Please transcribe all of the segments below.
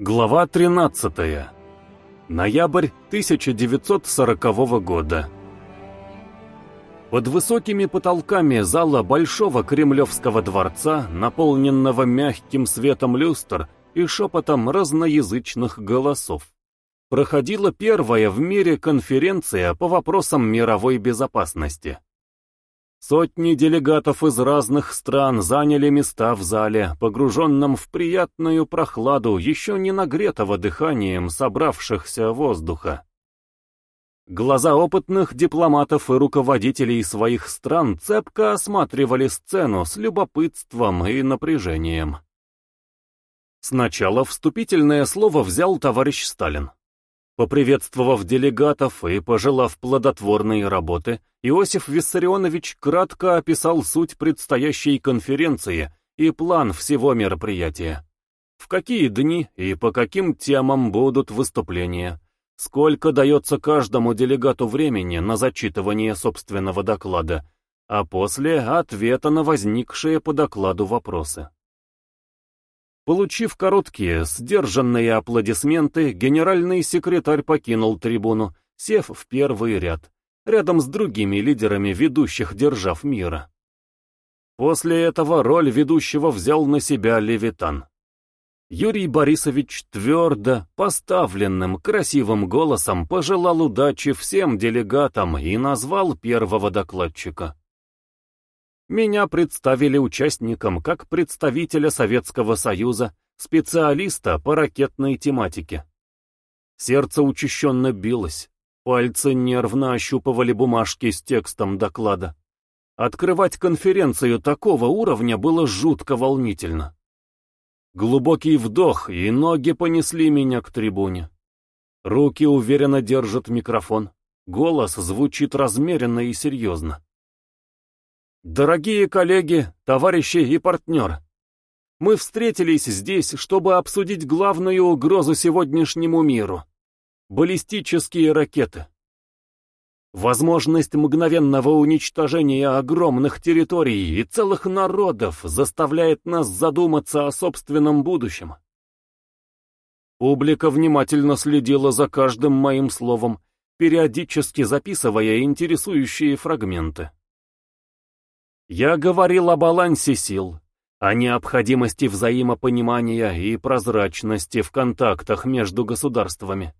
Глава 13. Ноябрь 1940 года. Под высокими потолками зала Большого Кремлевского дворца, наполненного мягким светом люстр и шепотом разноязычных голосов, проходила первая в мире конференция по вопросам мировой безопасности. Сотни делегатов из разных стран заняли места в зале, погруженном в приятную прохладу еще не нагретого дыханием собравшихся воздуха. Глаза опытных дипломатов и руководителей своих стран цепко осматривали сцену с любопытством и напряжением. Сначала вступительное слово взял товарищ Сталин. Поприветствовав делегатов и пожелав плодотворной работы, Иосиф Виссарионович кратко описал суть предстоящей конференции и план всего мероприятия. В какие дни и по каким темам будут выступления, сколько дается каждому делегату времени на зачитывание собственного доклада, а после ответа на возникшие по докладу вопросы. Получив короткие, сдержанные аплодисменты, генеральный секретарь покинул трибуну, сев в первый ряд, рядом с другими лидерами ведущих держав мира. После этого роль ведущего взял на себя Левитан. Юрий Борисович твердо, поставленным, красивым голосом пожелал удачи всем делегатам и назвал первого докладчика. Меня представили участникам как представителя Советского Союза, специалиста по ракетной тематике. Сердце учащенно билось, пальцы нервно ощупывали бумажки с текстом доклада. Открывать конференцию такого уровня было жутко волнительно. Глубокий вдох, и ноги понесли меня к трибуне. Руки уверенно держат микрофон. Голос звучит размеренно и серьезно. Дорогие коллеги, товарищи и партнеры, мы встретились здесь, чтобы обсудить главную угрозу сегодняшнему миру — баллистические ракеты. Возможность мгновенного уничтожения огромных территорий и целых народов заставляет нас задуматься о собственном будущем. Публика внимательно следила за каждым моим словом, периодически записывая интересующие фрагменты. Я говорил о балансе сил, о необходимости взаимопонимания и прозрачности в контактах между государствами.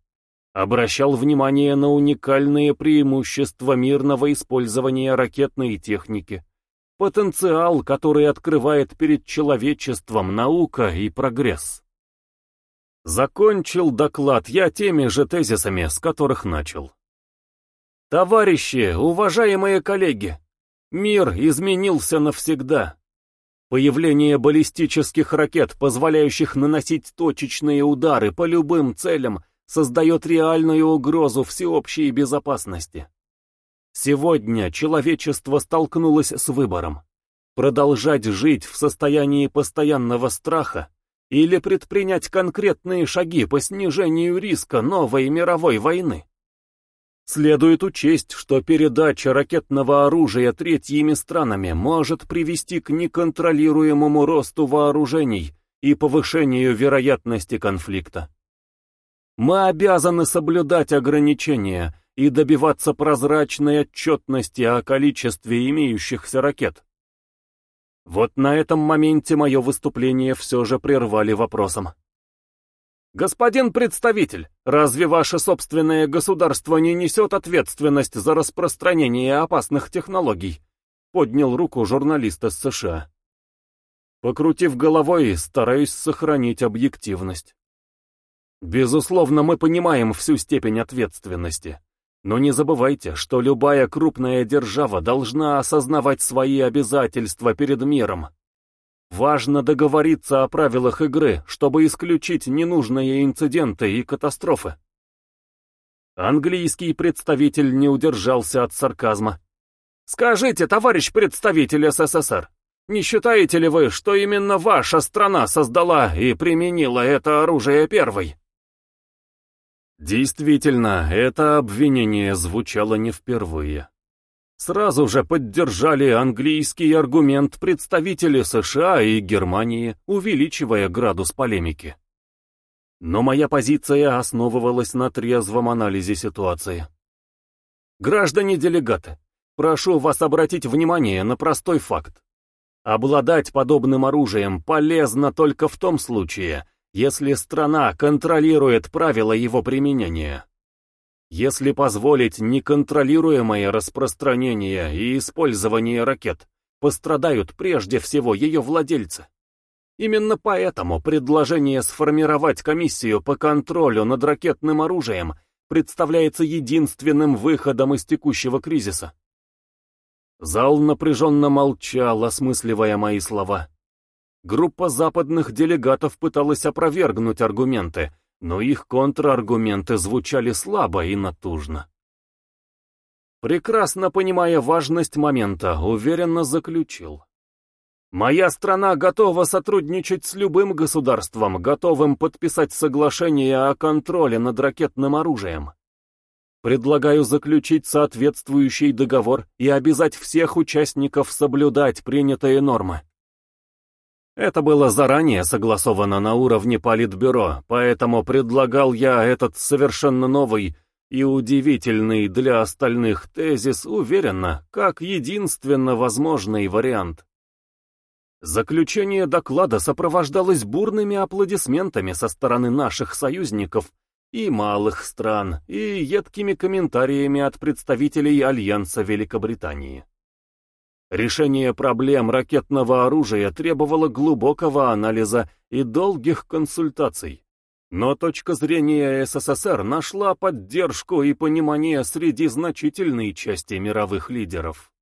Обращал внимание на уникальные преимущества мирного использования ракетной техники, потенциал, который открывает перед человечеством наука и прогресс. Закончил доклад я теми же тезисами, с которых начал. Товарищи, уважаемые коллеги, Мир изменился навсегда. Появление баллистических ракет, позволяющих наносить точечные удары по любым целям, создает реальную угрозу всеобщей безопасности. Сегодня человечество столкнулось с выбором. Продолжать жить в состоянии постоянного страха или предпринять конкретные шаги по снижению риска новой мировой войны. Следует учесть, что передача ракетного оружия третьими странами может привести к неконтролируемому росту вооружений и повышению вероятности конфликта. Мы обязаны соблюдать ограничения и добиваться прозрачной отчетности о количестве имеющихся ракет. Вот на этом моменте мое выступление все же прервали вопросом. «Господин представитель, разве ваше собственное государство не несет ответственность за распространение опасных технологий?» Поднял руку журналист из США. Покрутив головой, стараюсь сохранить объективность. Безусловно, мы понимаем всю степень ответственности. Но не забывайте, что любая крупная держава должна осознавать свои обязательства перед миром. Важно договориться о правилах игры, чтобы исключить ненужные инциденты и катастрофы. Английский представитель не удержался от сарказма. «Скажите, товарищ представитель СССР, не считаете ли вы, что именно ваша страна создала и применила это оружие первой?» Действительно, это обвинение звучало не впервые. Сразу же поддержали английский аргумент представители США и Германии, увеличивая градус полемики. Но моя позиция основывалась на трезвом анализе ситуации. Граждане-делегаты, прошу вас обратить внимание на простой факт. Обладать подобным оружием полезно только в том случае, если страна контролирует правила его применения. Если позволить неконтролируемое распространение и использование ракет, пострадают прежде всего ее владельцы. Именно поэтому предложение сформировать комиссию по контролю над ракетным оружием представляется единственным выходом из текущего кризиса. Зал напряженно молчал, осмысливая мои слова. Группа западных делегатов пыталась опровергнуть аргументы, но их контраргументы звучали слабо и натужно. Прекрасно понимая важность момента, уверенно заключил. Моя страна готова сотрудничать с любым государством, готовым подписать соглашение о контроле над ракетным оружием. Предлагаю заключить соответствующий договор и обязать всех участников соблюдать принятые нормы. Это было заранее согласовано на уровне Политбюро, поэтому предлагал я этот совершенно новый и удивительный для остальных тезис уверенно, как единственно возможный вариант. Заключение доклада сопровождалось бурными аплодисментами со стороны наших союзников и малых стран, и едкими комментариями от представителей Альянса Великобритании. Решение проблем ракетного оружия требовало глубокого анализа и долгих консультаций. Но точка зрения СССР нашла поддержку и понимание среди значительной части мировых лидеров.